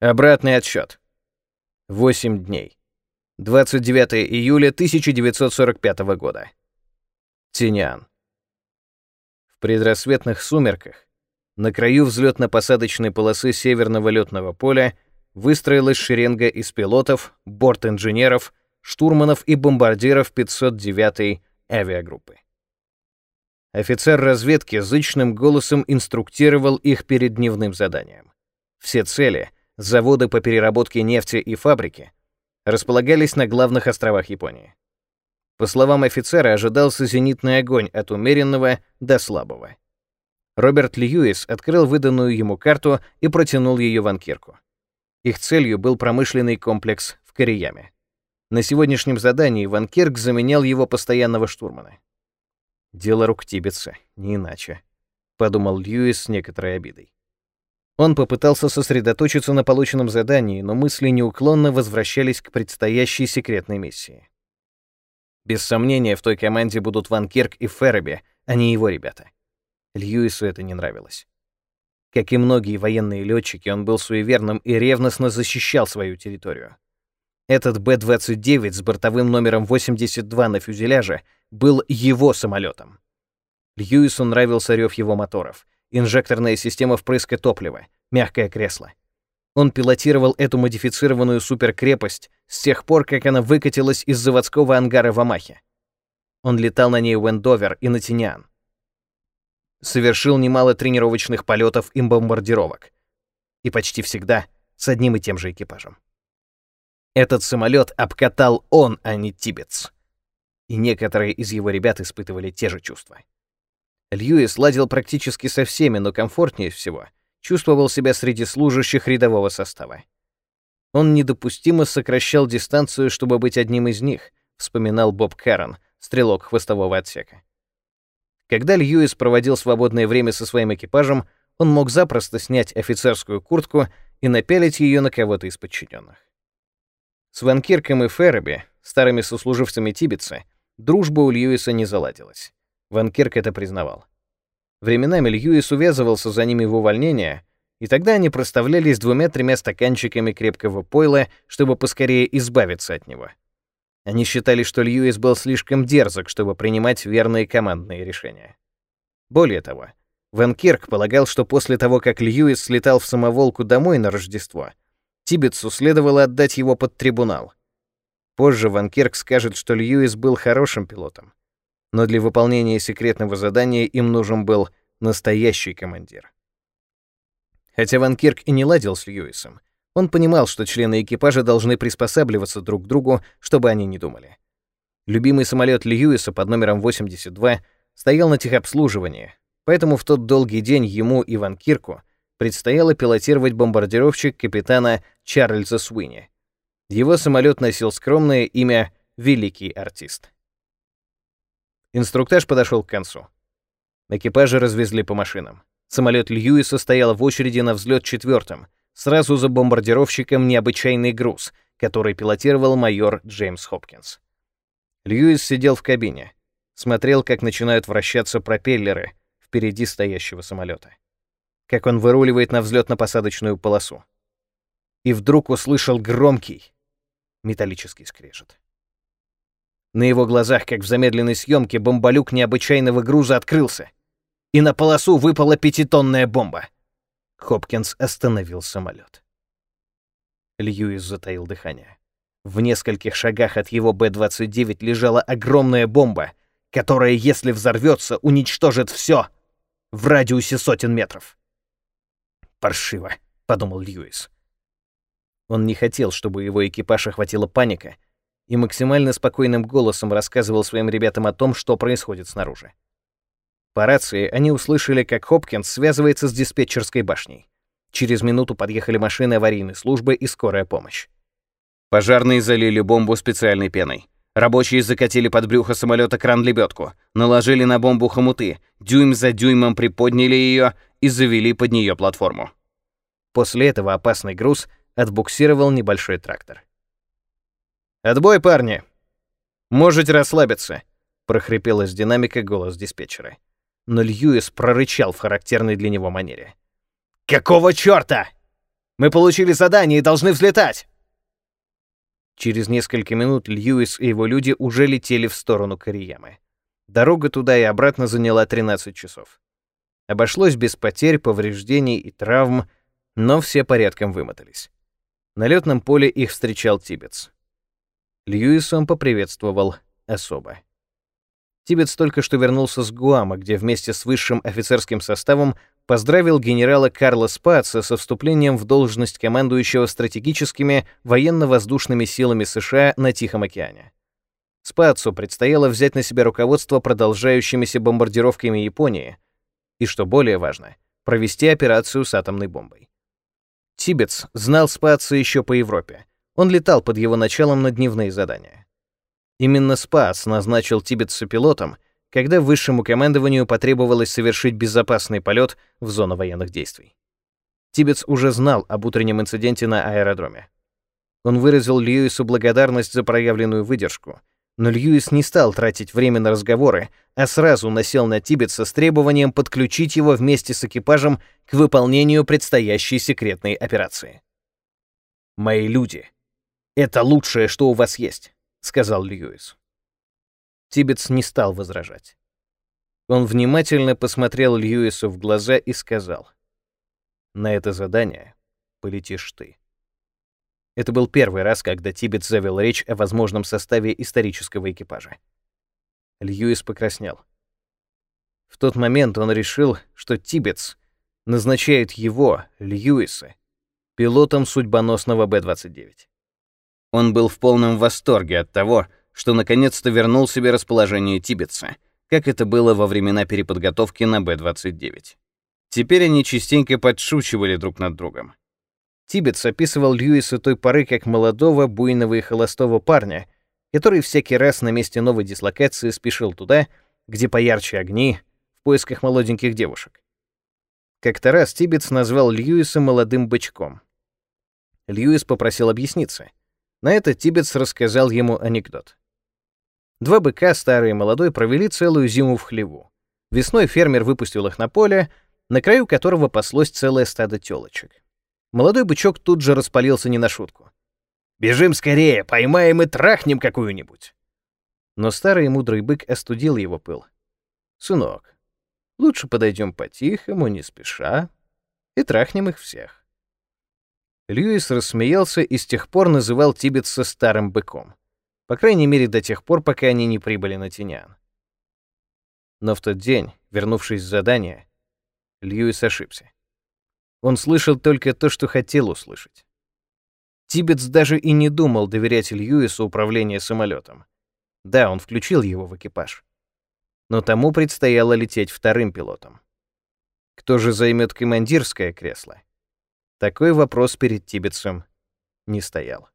Обратный отсчет. 8 дней. 29 июля 1945 года. Тинян. В предрассветных сумерках на краю взлетно-посадочной полосы северного летного поля выстроилась шеренга из пилотов, борт-инженеров, штурманов и бомбардиров 509-й авиагруппы. Офицер разведки зычным голосом инструктировал их перед дневным заданием. Все цели, заводы по переработке нефти и фабрики, располагались на главных островах Японии. По словам офицера, ожидался зенитный огонь от умеренного до слабого. Роберт Льюис открыл выданную ему карту и протянул ее Ванкирку. Их целью был промышленный комплекс в Корияме. На сегодняшнем задании Ван Кирк заменял его постоянного штурмана. «Дело рук Тибетса, не иначе», — подумал Льюис с некоторой обидой. Он попытался сосредоточиться на полученном задании, но мысли неуклонно возвращались к предстоящей секретной миссии. Без сомнения, в той команде будут Ван Кирк и Ферреби, а не его ребята. Льюису это не нравилось. Как и многие военные летчики, он был суеверным и ревностно защищал свою территорию. Этот Б-29 с бортовым номером 82 на фюзеляже был его самолетом. Льюису нравился рев его моторов, инжекторная система впрыска топлива, мягкое кресло. Он пилотировал эту модифицированную суперкрепость с тех пор, как она выкатилась из заводского ангара в Амахе. Он летал на ней в Эндовер и на Тиньян. Совершил немало тренировочных полетов и бомбардировок. И почти всегда с одним и тем же экипажем. Этот самолет обкатал он, а не Тибетс. И некоторые из его ребят испытывали те же чувства. Льюис ладил практически со всеми, но комфортнее всего чувствовал себя среди служащих рядового состава. Он недопустимо сокращал дистанцию, чтобы быть одним из них, вспоминал Боб Карен, стрелок хвостового отсека. Когда Льюис проводил свободное время со своим экипажем, он мог запросто снять офицерскую куртку и напялить ее на кого-то из подчиненных. С Ванкирком и Ферреби, старыми сослуживцами Тибетса, дружба у Льюиса не заладилась. Ванкирк это признавал. Временами Льюис увязывался за ними в увольнение, и тогда они проставлялись двумя-тремя стаканчиками крепкого пойла, чтобы поскорее избавиться от него. Они считали, что Льюис был слишком дерзок, чтобы принимать верные командные решения. Более того, Ван Кирк полагал, что после того, как Льюис слетал в самоволку домой на Рождество, Тибетсу следовало отдать его под трибунал. Позже Ван Кирк скажет, что Льюис был хорошим пилотом, но для выполнения секретного задания им нужен был настоящий командир. Хотя Ван Кирк и не ладил с Льюисом, он понимал, что члены экипажа должны приспосабливаться друг к другу, чтобы они не думали. Любимый самолет Льюиса под номером 82 стоял на техобслуживании, поэтому в тот долгий день ему и Ван Кирку предстояло пилотировать бомбардировщик капитана Чарльза Суини. Его самолет носил скромное имя «Великий артист». Инструктаж подошел к концу. Экипажи развезли по машинам. Самолет Льюиса стоял в очереди на взлет четвертым, сразу за бомбардировщиком необычайный груз, который пилотировал майор Джеймс Хопкинс. Льюис сидел в кабине, смотрел, как начинают вращаться пропеллеры впереди стоящего самолета как он выруливает на взлетно-посадочную полосу. И вдруг услышал громкий металлический скрежет. На его глазах, как в замедленной съемке, бомболюк необычайного груза открылся, и на полосу выпала пятитонная бомба. Хопкинс остановил самолет. Льюис затаил дыхание. В нескольких шагах от его Б-29 лежала огромная бомба, которая, если взорвется, уничтожит все в радиусе сотен метров. «Паршиво», — подумал Льюис. Он не хотел, чтобы его экипаж охватила паника, и максимально спокойным голосом рассказывал своим ребятам о том, что происходит снаружи. По рации они услышали, как Хопкинс связывается с диспетчерской башней. Через минуту подъехали машины аварийной службы и скорая помощь. Пожарные залили бомбу специальной пеной. Рабочие закатили под брюхо самолета кран-лебедку, наложили на бомбу хомуты, дюйм за дюймом приподняли ее и завели под нее платформу. После этого опасный груз отбуксировал небольшой трактор. «Отбой, парни! Можете расслабиться!» — прохрипел из динамика голос диспетчера. Но Льюис прорычал в характерной для него манере. «Какого чёрта? Мы получили задание и должны взлетать!» Через несколько минут Льюис и его люди уже летели в сторону Кориямы. Дорога туда и обратно заняла 13 часов. Обошлось без потерь, повреждений и травм, но все порядком вымотались. На летном поле их встречал Тибетс. Льюис он поприветствовал особо. Тибетс только что вернулся с Гуама, где вместе с высшим офицерским составом поздравил генерала Карла Спаца со вступлением в должность командующего стратегическими военно-воздушными силами США на Тихом океане. Спацу предстояло взять на себя руководство продолжающимися бомбардировками Японии и, что более важно, провести операцию с атомной бомбой. Тибетс знал Спаца еще по Европе. Он летал под его началом на дневные задания. Именно Спас назначил Тибетса пилотом, когда высшему командованию потребовалось совершить безопасный полет в зону военных действий. Тибетс уже знал об утреннем инциденте на аэродроме. Он выразил Льюису благодарность за проявленную выдержку, но Льюис не стал тратить время на разговоры, а сразу насел на Тибетса с требованием подключить его вместе с экипажем к выполнению предстоящей секретной операции. «Мои люди, это лучшее, что у вас есть», — сказал Льюис. Тибетс не стал возражать. Он внимательно посмотрел Льюису в глаза и сказал, «На это задание полетишь ты». Это был первый раз, когда Тибет завел речь о возможном составе исторического экипажа. Льюис покраснел. В тот момент он решил, что Тибетс назначает его, Льюиса, пилотом судьбоносного Б-29. Он был в полном восторге от того, что наконец-то вернул себе расположение Тибетса, как это было во времена переподготовки на Б-29. Теперь они частенько подшучивали друг над другом. Тибетс описывал Льюиса той поры как молодого, буйного и холостого парня, который всякий раз на месте новой дислокации спешил туда, где поярче огни, в поисках молоденьких девушек. Как-то раз Тибетс назвал Льюиса молодым бычком. Льюис попросил объясниться. На это Тибетс рассказал ему анекдот. Два быка, старый и молодой, провели целую зиму в хлеву. Весной фермер выпустил их на поле, на краю которого паслось целое стадо тёлочек. Молодой бычок тут же распалился не на шутку. «Бежим скорее, поймаем и трахнем какую-нибудь!» Но старый и мудрый бык остудил его пыл. «Сынок, лучше подойдем по-тихому, не спеша, и трахнем их всех». Льюис рассмеялся и с тех пор называл Тибетса старым быком. По крайней мере, до тех пор, пока они не прибыли на Тинян. Но в тот день, вернувшись с задания, Льюис ошибся. Он слышал только то, что хотел услышать. Тибетс даже и не думал доверять Льюису управление самолетом. Да, он включил его в экипаж. Но тому предстояло лететь вторым пилотом. Кто же займет командирское кресло? Такой вопрос перед Тибетсом не стоял.